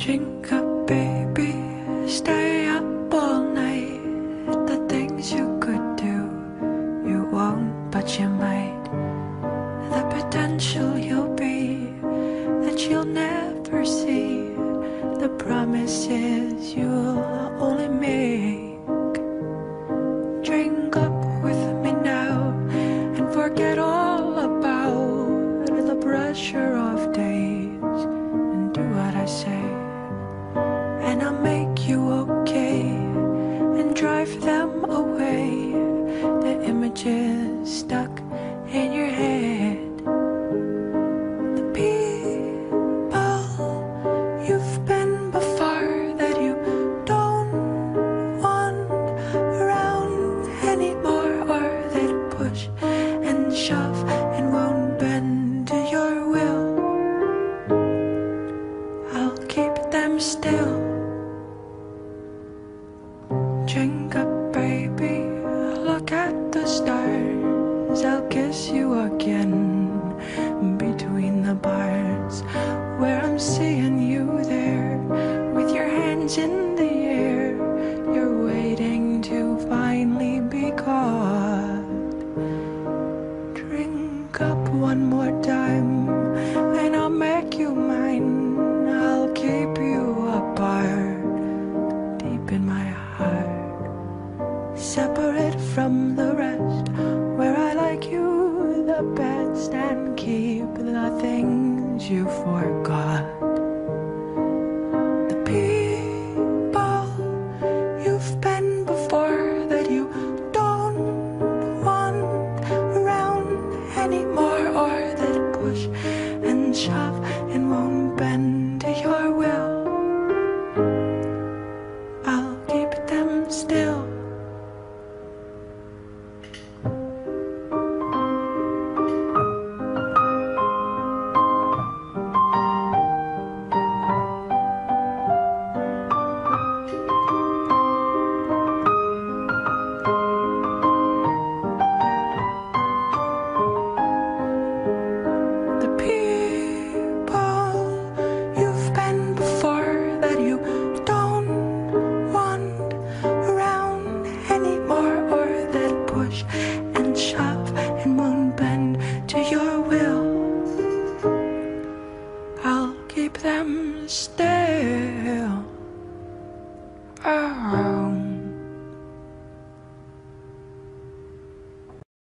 Drink up, baby. Stay up all night. The things you could do, you won't, but you might. The potential you'll be that you'll never see. The promises you'll drive them away. The images stuck in your head. The people you've been before that you don't want around anymore, or that push and shove and won't bend to your will. I'll keep them still. Drink up, baby. Look at the stars. I'll kiss you again between the bars where I'm seeing you there with your hands in the air. You're waiting to finally be caught. Drink up one more time and I'll make you mine. I'll keep you apart deep in my heart, from the rest Where I like you the best And keep the things you forgot. The people you've been before That you don't want around anymore Or that push and shove them still. Oh.